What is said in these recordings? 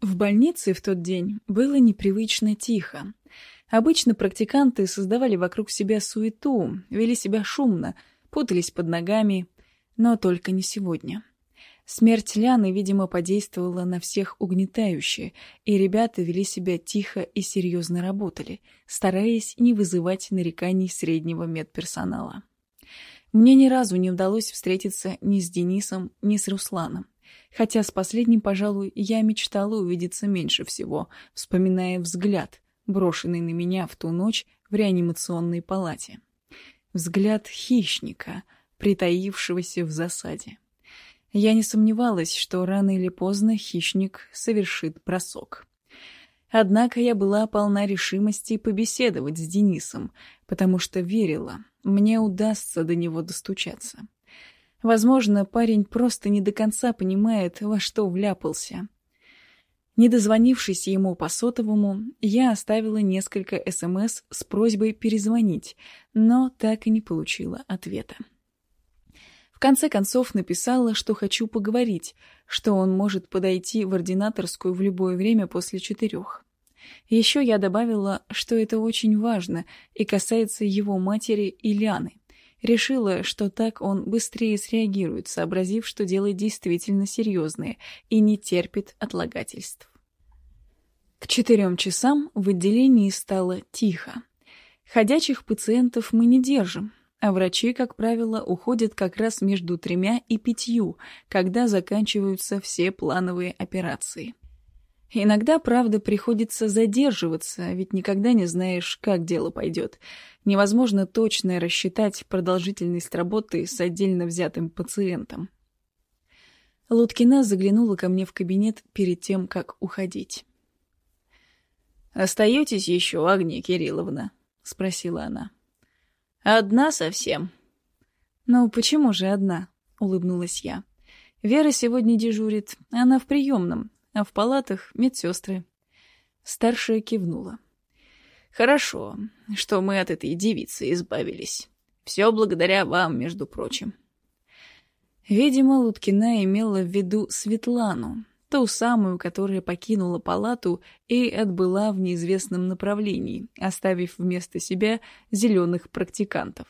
В больнице в тот день было непривычно тихо. Обычно практиканты создавали вокруг себя суету, вели себя шумно, путались под ногами, но только не сегодня. Смерть Ляны, видимо, подействовала на всех угнетающе, и ребята вели себя тихо и серьезно работали, стараясь не вызывать нареканий среднего медперсонала. Мне ни разу не удалось встретиться ни с Денисом, ни с Русланом. Хотя с последним, пожалуй, я мечтала увидеться меньше всего, вспоминая взгляд, брошенный на меня в ту ночь в реанимационной палате. Взгляд хищника, притаившегося в засаде. Я не сомневалась, что рано или поздно хищник совершит бросок. Однако я была полна решимости побеседовать с Денисом, потому что верила, мне удастся до него достучаться. Возможно, парень просто не до конца понимает, во что вляпался. Не дозвонившись ему по сотовому, я оставила несколько СМС с просьбой перезвонить, но так и не получила ответа. В конце концов написала, что хочу поговорить, что он может подойти в ординаторскую в любое время после четырех. Еще я добавила, что это очень важно и касается его матери Ильяны. Решила, что так он быстрее среагирует, сообразив, что дело действительно серьезное и не терпит отлагательств. К четырем часам в отделении стало тихо. Ходячих пациентов мы не держим, а врачи, как правило, уходят как раз между тремя и пятью, когда заканчиваются все плановые операции. Иногда, правда, приходится задерживаться, ведь никогда не знаешь, как дело пойдет. Невозможно точно рассчитать продолжительность работы с отдельно взятым пациентом. Луткина заглянула ко мне в кабинет перед тем, как уходить. «Остаетесь еще, Агния Кирилловна?» — спросила она. Одна совсем. Ну, почему же одна? Улыбнулась я. Вера сегодня дежурит, она в приемном, а в палатах медсестры. Старшая кивнула. Хорошо, что мы от этой девицы избавились. Все благодаря вам, между прочим. Видимо, Луткина имела в виду Светлану, ту самую, которая покинула палату и отбыла в неизвестном направлении, оставив вместо себя зеленых практикантов.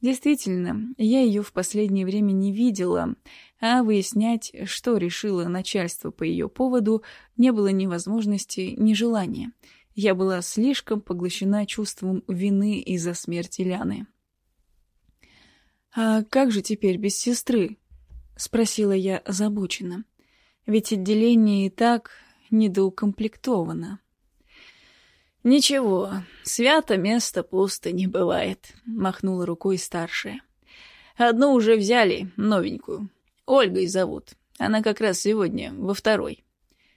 Действительно, я ее в последнее время не видела, а выяснять, что решило начальство по ее поводу, не было ни возможности, ни желания. Я была слишком поглощена чувством вины из-за смерти Ляны. «А как же теперь без сестры?» — спросила я озабоченно ведь отделение и так недоукомплектовано. «Ничего, свято место пусто не бывает», — махнула рукой старшая. «Одну уже взяли, новенькую. Ольгой зовут. Она как раз сегодня во второй.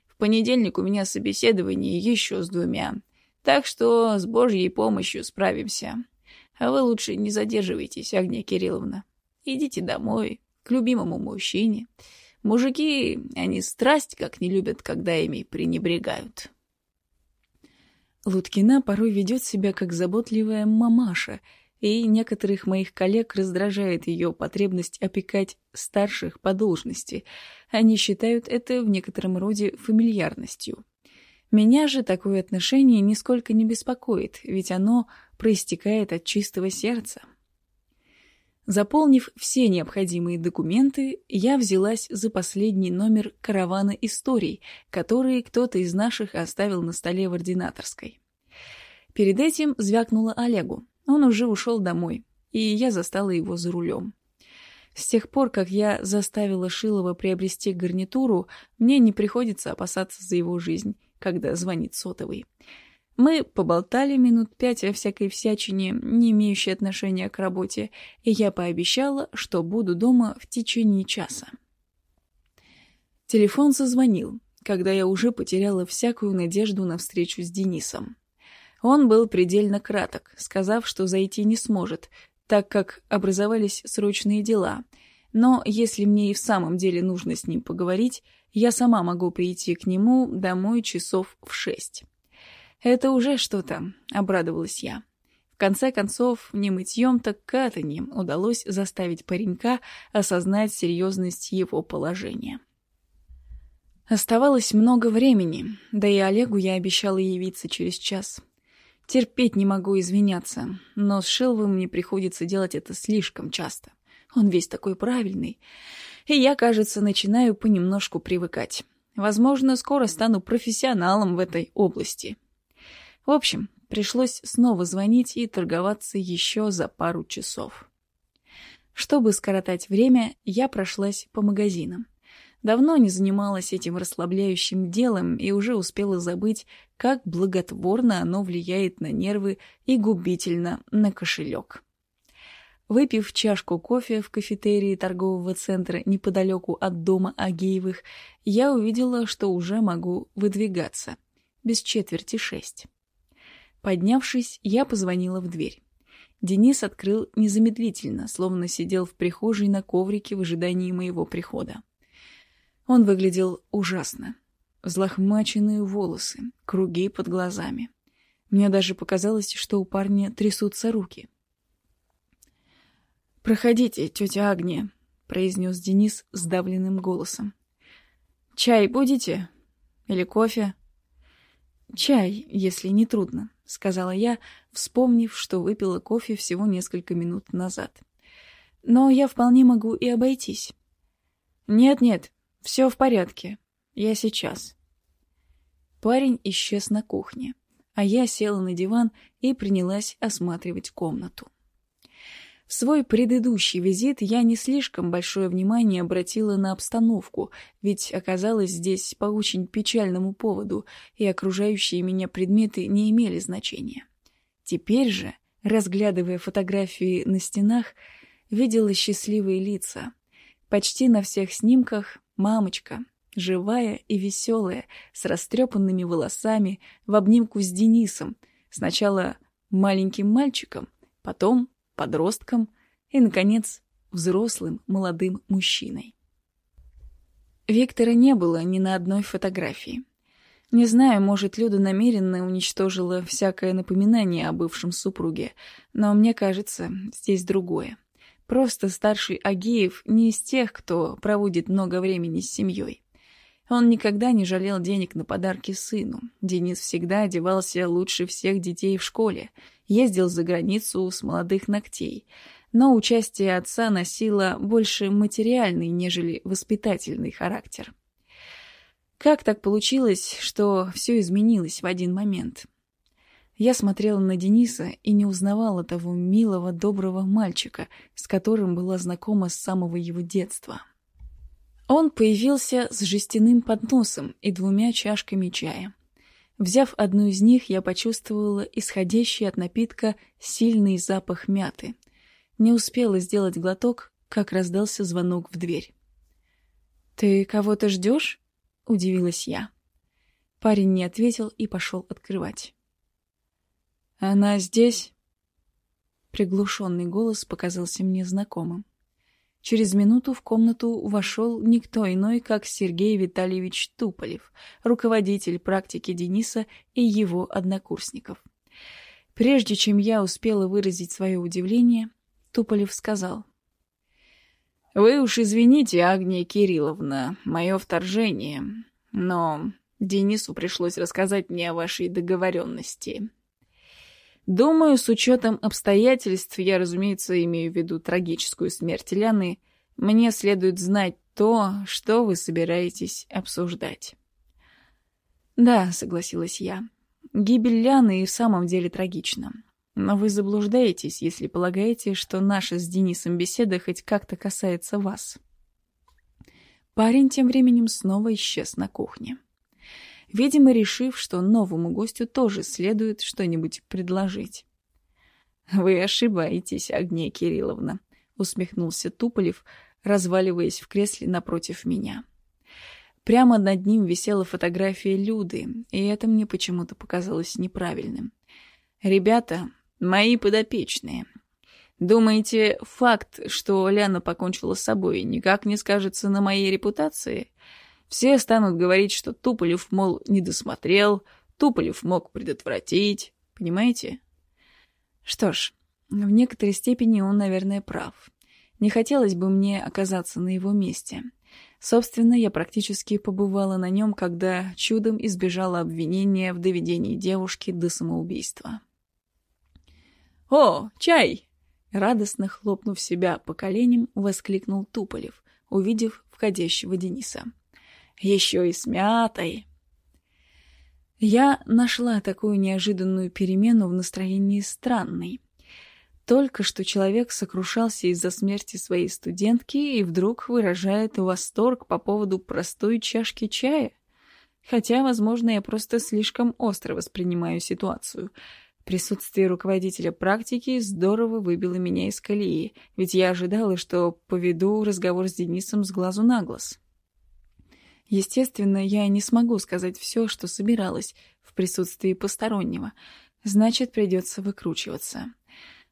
В понедельник у меня собеседование еще с двумя. Так что с Божьей помощью справимся. А вы лучше не задерживайтесь, Агния Кирилловна. Идите домой, к любимому мужчине». Мужики, они страсть как не любят, когда ими пренебрегают. Луткина порой ведет себя как заботливая мамаша, и некоторых моих коллег раздражает ее потребность опекать старших по должности. Они считают это в некотором роде фамильярностью. Меня же такое отношение нисколько не беспокоит, ведь оно проистекает от чистого сердца. Заполнив все необходимые документы, я взялась за последний номер каравана историй, который кто-то из наших оставил на столе в ординаторской. Перед этим звякнула Олегу. Он уже ушел домой, и я застала его за рулем. С тех пор, как я заставила Шилова приобрести гарнитуру, мне не приходится опасаться за его жизнь, когда звонит сотовый. Мы поболтали минут пять о всякой всячине, не имеющей отношения к работе, и я пообещала, что буду дома в течение часа. Телефон зазвонил, когда я уже потеряла всякую надежду на встречу с Денисом. Он был предельно краток, сказав, что зайти не сможет, так как образовались срочные дела. Но если мне и в самом деле нужно с ним поговорить, я сама могу прийти к нему домой часов в шесть. «Это уже что-то», — обрадовалась я. В конце концов, не мытьем, так катаньем удалось заставить паренька осознать серьезность его положения. Оставалось много времени, да и Олегу я обещала явиться через час. Терпеть не могу извиняться, но с Шилвом мне приходится делать это слишком часто. Он весь такой правильный. И я, кажется, начинаю понемножку привыкать. Возможно, скоро стану профессионалом в этой области. В общем, пришлось снова звонить и торговаться еще за пару часов. Чтобы скоротать время, я прошлась по магазинам. Давно не занималась этим расслабляющим делом и уже успела забыть, как благотворно оно влияет на нервы и губительно на кошелек. Выпив чашку кофе в кафетерии торгового центра неподалеку от дома Агеевых, я увидела, что уже могу выдвигаться. Без четверти шесть. Поднявшись, я позвонила в дверь. Денис открыл незамедлительно, словно сидел в прихожей на коврике в ожидании моего прихода. Он выглядел ужасно. Взлохмаченные волосы, круги под глазами. Мне даже показалось, что у парня трясутся руки. «Проходите, тетя Агния», — произнес Денис сдавленным голосом. «Чай будете? Или кофе?» «Чай, если не трудно», — сказала я, вспомнив, что выпила кофе всего несколько минут назад. «Но я вполне могу и обойтись». «Нет-нет, все в порядке. Я сейчас». Парень исчез на кухне, а я села на диван и принялась осматривать комнату. Свой предыдущий визит я не слишком большое внимание обратила на обстановку, ведь оказалась здесь по очень печальному поводу, и окружающие меня предметы не имели значения. Теперь же, разглядывая фотографии на стенах, видела счастливые лица. Почти на всех снимках мамочка, живая и веселая, с растрепанными волосами, в обнимку с Денисом, сначала маленьким мальчиком, потом подростком и, наконец, взрослым молодым мужчиной. Виктора не было ни на одной фотографии. Не знаю, может, Люда намеренно уничтожила всякое напоминание о бывшем супруге, но мне кажется, здесь другое. Просто старший Агеев не из тех, кто проводит много времени с семьей. Он никогда не жалел денег на подарки сыну. Денис всегда одевался лучше всех детей в школе, ездил за границу с молодых ногтей. Но участие отца носило больше материальный, нежели воспитательный характер. Как так получилось, что все изменилось в один момент? Я смотрела на Дениса и не узнавала того милого, доброго мальчика, с которым была знакома с самого его детства. Он появился с жестяным подносом и двумя чашками чая. Взяв одну из них, я почувствовала исходящий от напитка сильный запах мяты. Не успела сделать глоток, как раздался звонок в дверь. «Ты кого-то ждешь?» — удивилась я. Парень не ответил и пошел открывать. «Она здесь?» Приглушенный голос показался мне знакомым. Через минуту в комнату вошел никто иной, как Сергей Витальевич Туполев, руководитель практики Дениса и его однокурсников. Прежде чем я успела выразить свое удивление, Туполев сказал. «Вы уж извините, Агния Кирилловна, мое вторжение, но Денису пришлось рассказать мне о вашей договоренности. Думаю, с учетом обстоятельств, я, разумеется, имею в виду трагическую смерть Ляны, мне следует знать то, что вы собираетесь обсуждать. Да, согласилась я. Гибель Ляны и в самом деле трагична. Но вы заблуждаетесь, если полагаете, что наша с Денисом беседа хоть как-то касается вас. Парень тем временем снова исчез на кухне видимо, решив, что новому гостю тоже следует что-нибудь предложить. «Вы ошибаетесь, Агния Кирилловна», — усмехнулся Туполев, разваливаясь в кресле напротив меня. Прямо над ним висела фотография Люды, и это мне почему-то показалось неправильным. «Ребята, мои подопечные, думаете, факт, что Ляна покончила с собой, никак не скажется на моей репутации?» Все станут говорить, что Туполев, мол, не досмотрел, Туполев мог предотвратить. Понимаете? Что ж, в некоторой степени он, наверное, прав. Не хотелось бы мне оказаться на его месте. Собственно, я практически побывала на нем, когда чудом избежала обвинения в доведении девушки до самоубийства. «О, чай!» Радостно хлопнув себя по коленям, воскликнул Туполев, увидев входящего Дениса. «Еще и с мятой!» Я нашла такую неожиданную перемену в настроении странной. Только что человек сокрушался из-за смерти своей студентки и вдруг выражает восторг по поводу простой чашки чая. Хотя, возможно, я просто слишком остро воспринимаю ситуацию. Присутствие руководителя практики здорово выбило меня из колеи, ведь я ожидала, что поведу разговор с Денисом с глазу на глаз. Естественно, я не смогу сказать все, что собиралась в присутствии постороннего, значит, придется выкручиваться.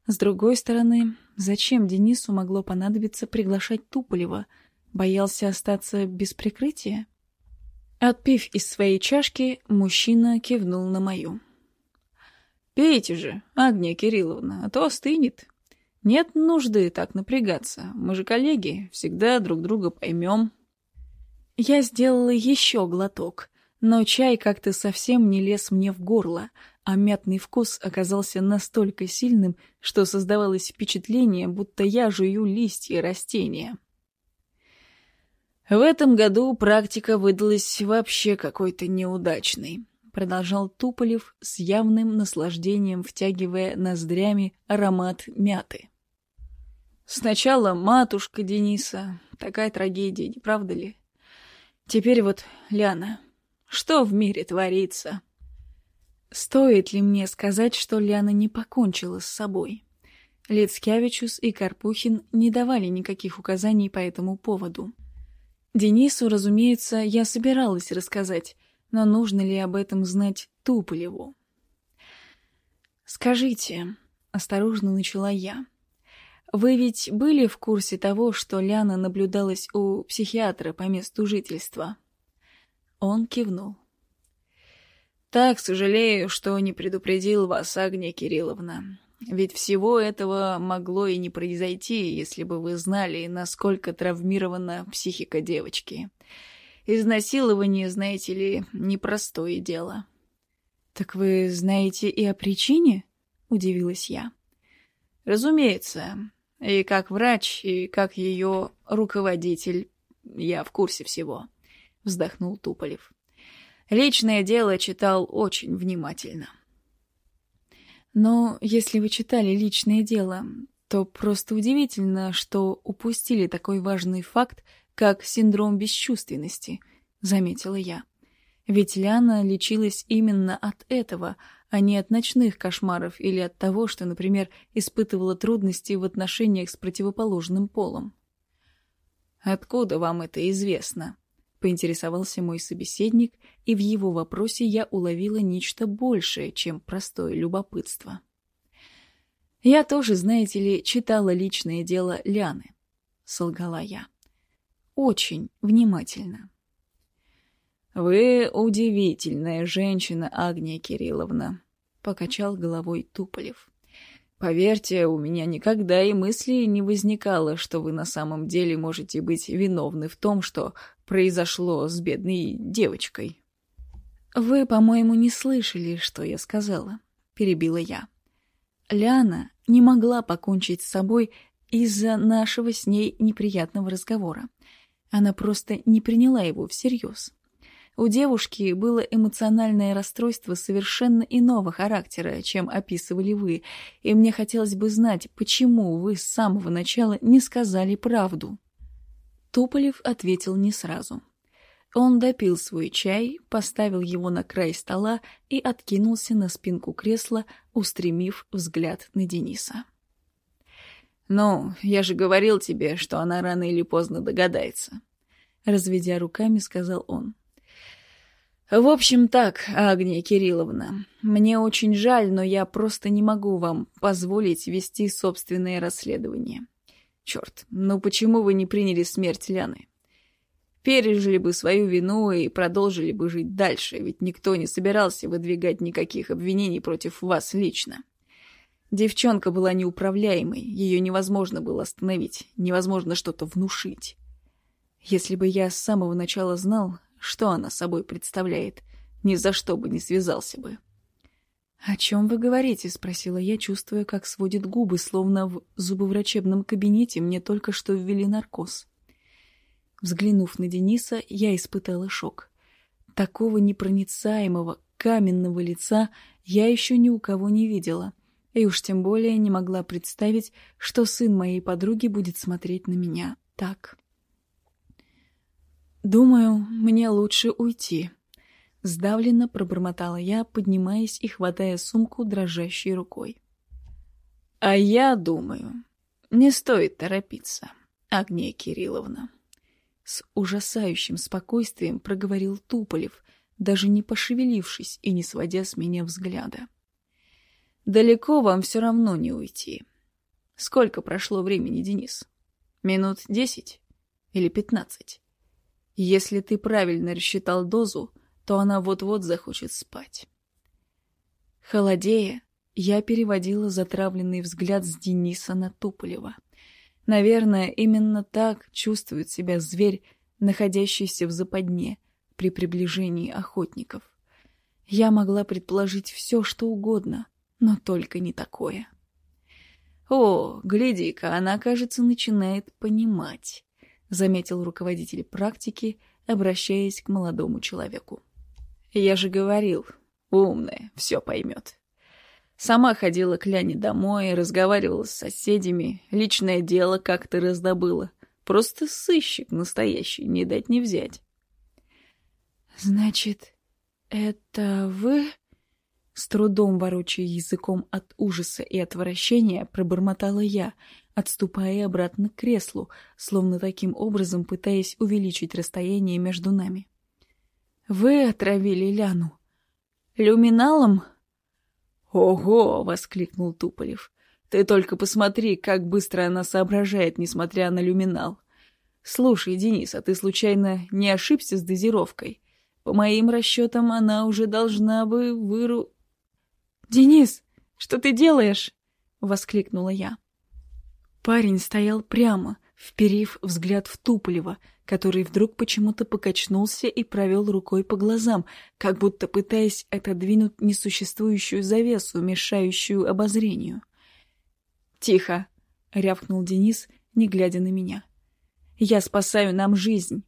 С другой стороны, зачем Денису могло понадобиться приглашать Туполева? Боялся остаться без прикрытия? Отпив из своей чашки, мужчина кивнул на мою. «Пейте же, Агния Кирилловна, а то остынет. Нет нужды так напрягаться. Мы же коллеги, всегда друг друга поймем». Я сделала еще глоток, но чай как-то совсем не лез мне в горло, а мятный вкус оказался настолько сильным, что создавалось впечатление, будто я жую листья растения. «В этом году практика выдалась вообще какой-то неудачной», — продолжал Туполев с явным наслаждением, втягивая ноздрями аромат мяты. «Сначала матушка Дениса. Такая трагедия, не правда ли? Теперь вот Ляна. Что в мире творится?» Стоит ли мне сказать, что Ляна не покончила с собой? Лицкевичус и Карпухин не давали никаких указаний по этому поводу. Денису, разумеется, я собиралась рассказать, но нужно ли об этом знать Туполеву? «Скажите», — осторожно начала я, — «вы ведь были в курсе того, что Ляна наблюдалась у психиатра по месту жительства?» Он кивнул. Так сожалею, что не предупредил вас, Агния Кирилловна. Ведь всего этого могло и не произойти, если бы вы знали, насколько травмирована психика девочки. Изнасилование, знаете ли, непростое дело. — Так вы знаете и о причине? — удивилась я. — Разумеется. И как врач, и как ее руководитель я в курсе всего, — вздохнул Туполев. Личное дело читал очень внимательно. Но если вы читали личное дело, то просто удивительно, что упустили такой важный факт, как синдром бесчувственности, заметила я. Ведь Ляна лечилась именно от этого, а не от ночных кошмаров или от того, что, например, испытывала трудности в отношениях с противоположным полом. «Откуда вам это известно?» Поинтересовался мой собеседник, и в его вопросе я уловила нечто большее, чем простое любопытство. «Я тоже, знаете ли, читала личное дело Ляны», — солгала я. «Очень внимательно». «Вы удивительная женщина, Агния Кирилловна», — покачал головой Туполев. «Поверьте, у меня никогда и мысли не возникало, что вы на самом деле можете быть виновны в том, что произошло с бедной девочкой. «Вы, по-моему, не слышали, что я сказала», — перебила я. Ляна не могла покончить с собой из-за нашего с ней неприятного разговора. Она просто не приняла его всерьез. У девушки было эмоциональное расстройство совершенно иного характера, чем описывали вы, и мне хотелось бы знать, почему вы с самого начала не сказали правду. Туполев ответил не сразу. Он допил свой чай, поставил его на край стола и откинулся на спинку кресла, устремив взгляд на Дениса. «Ну, я же говорил тебе, что она рано или поздно догадается», — разведя руками, сказал он. «В общем так, Агния Кирилловна, мне очень жаль, но я просто не могу вам позволить вести собственное расследование. Черт, ну почему вы не приняли смерть Ляны? Пережили бы свою вину и продолжили бы жить дальше, ведь никто не собирался выдвигать никаких обвинений против вас лично. Девчонка была неуправляемой, ее невозможно было остановить, невозможно что-то внушить. Если бы я с самого начала знал, что она собой представляет, ни за что бы не связался бы. «О чем вы говорите?» — спросила я, чувствуя, как сводит губы, словно в зубоврачебном кабинете мне только что ввели наркоз. Взглянув на Дениса, я испытала шок. Такого непроницаемого, каменного лица я еще ни у кого не видела, и уж тем более не могла представить, что сын моей подруги будет смотреть на меня так. «Думаю, мне лучше уйти», — сдавленно пробормотала я, поднимаясь и хватая сумку дрожащей рукой. «А я думаю, не стоит торопиться, Агния Кирилловна». С ужасающим спокойствием проговорил Туполев, даже не пошевелившись и не сводя с меня взгляда. «Далеко вам все равно не уйти. Сколько прошло времени, Денис? Минут десять или пятнадцать? Если ты правильно рассчитал дозу, то она вот-вот захочет спать». Холодея, я переводила затравленный взгляд с Дениса на Туполева — Наверное, именно так чувствует себя зверь, находящийся в западне при приближении охотников. Я могла предположить все, что угодно, но только не такое. «О, гляди-ка, она, кажется, начинает понимать», — заметил руководитель практики, обращаясь к молодому человеку. «Я же говорил, умная, все поймет». Сама ходила к Ляне домой, разговаривала с соседями, личное дело как-то раздобыла. Просто сыщик настоящий, не дать не взять. «Значит, это вы?» С трудом ворочая языком от ужаса и отвращения, пробормотала я, отступая обратно к креслу, словно таким образом пытаясь увеличить расстояние между нами. «Вы отравили Ляну? Люминалом?» «Ого!» — воскликнул Туполев. «Ты только посмотри, как быстро она соображает, несмотря на люминал. Слушай, Денис, а ты случайно не ошибся с дозировкой? По моим расчетам, она уже должна бы выру...» «Денис, что ты делаешь?» — воскликнула я. Парень стоял прямо, вперив взгляд в Туполева, который вдруг почему-то покачнулся и провел рукой по глазам, как будто пытаясь отодвинуть несуществующую завесу, мешающую обозрению. «Тихо!» — рявкнул Денис, не глядя на меня. «Я спасаю нам жизнь!»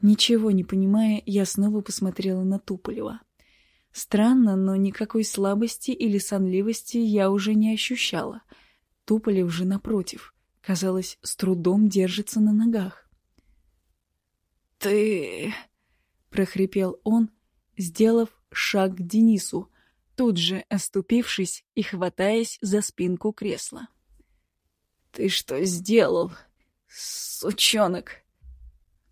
Ничего не понимая, я снова посмотрела на Туполева. Странно, но никакой слабости или сонливости я уже не ощущала. Туполев же, напротив, казалось, с трудом держится на ногах. «Ты...» — прохрипел он, сделав шаг к Денису, тут же оступившись и хватаясь за спинку кресла. «Ты что сделал, сучонок?»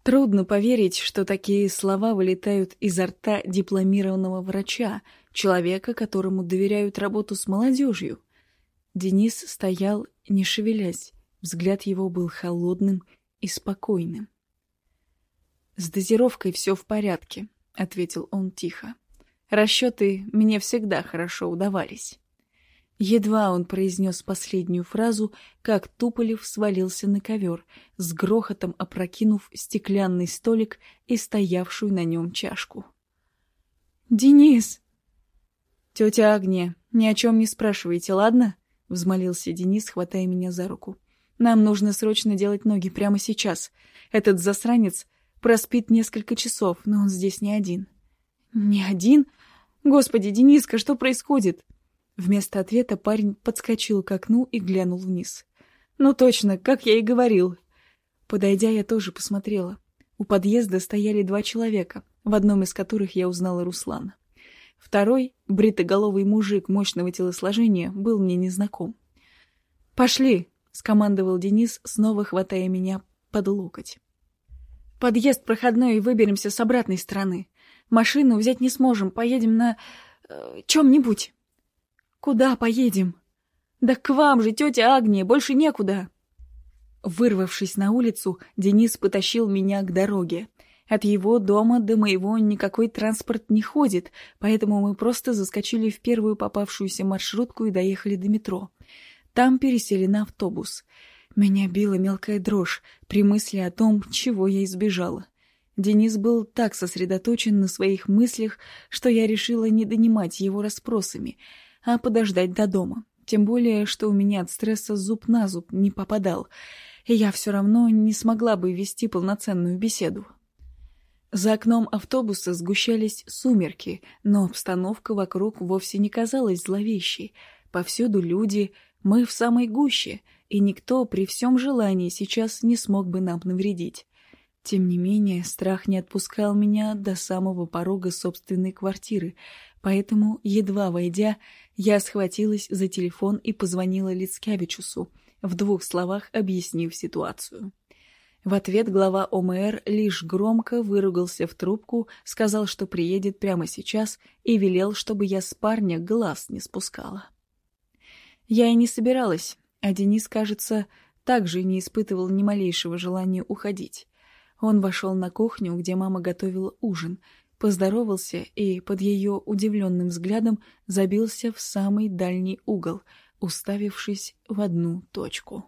Трудно поверить, что такие слова вылетают изо рта дипломированного врача, человека, которому доверяют работу с молодежью. Денис стоял, не шевелясь, взгляд его был холодным и спокойным. «С дозировкой все в порядке», — ответил он тихо. «Расчеты мне всегда хорошо удавались». Едва он произнес последнюю фразу, как Туполев свалился на ковер, с грохотом опрокинув стеклянный столик и стоявшую на нем чашку. «Денис!» «Тетя Агния, ни о чем не спрашивайте, ладно?» — взмолился Денис, хватая меня за руку. «Нам нужно срочно делать ноги прямо сейчас. Этот засранец Проспит несколько часов, но он здесь не один. Не один? Господи, Дениска, что происходит? Вместо ответа парень подскочил к окну и глянул вниз. Ну точно, как я и говорил. Подойдя, я тоже посмотрела. У подъезда стояли два человека, в одном из которых я узнала Руслана. Второй, бритоголовый мужик мощного телосложения, был мне незнаком. «Пошли!» — скомандовал Денис, снова хватая меня под локоть. Подъезд проходной и выберемся с обратной стороны. Машину взять не сможем, поедем на... Э, чем-нибудь. Куда поедем? Да к вам же, тетя Агния, больше некуда. Вырвавшись на улицу, Денис потащил меня к дороге. От его дома до моего никакой транспорт не ходит, поэтому мы просто заскочили в первую попавшуюся маршрутку и доехали до метро. Там пересели на автобус. Меня била мелкая дрожь при мысли о том, чего я избежала. Денис был так сосредоточен на своих мыслях, что я решила не донимать его расспросами, а подождать до дома. Тем более, что у меня от стресса зуб на зуб не попадал, и я все равно не смогла бы вести полноценную беседу. За окном автобуса сгущались сумерки, но обстановка вокруг вовсе не казалась зловещей. Повсюду люди, мы в самой гуще, и никто при всем желании сейчас не смог бы нам навредить. Тем не менее, страх не отпускал меня до самого порога собственной квартиры, поэтому, едва войдя, я схватилась за телефон и позвонила Лицкевичусу, в двух словах объяснив ситуацию. В ответ глава ОМР лишь громко выругался в трубку, сказал, что приедет прямо сейчас и велел, чтобы я с парня глаз не спускала. Я и не собиралась, а Денис, кажется, также не испытывал ни малейшего желания уходить. Он вошел на кухню, где мама готовила ужин, поздоровался и под ее удивленным взглядом забился в самый дальний угол, уставившись в одну точку.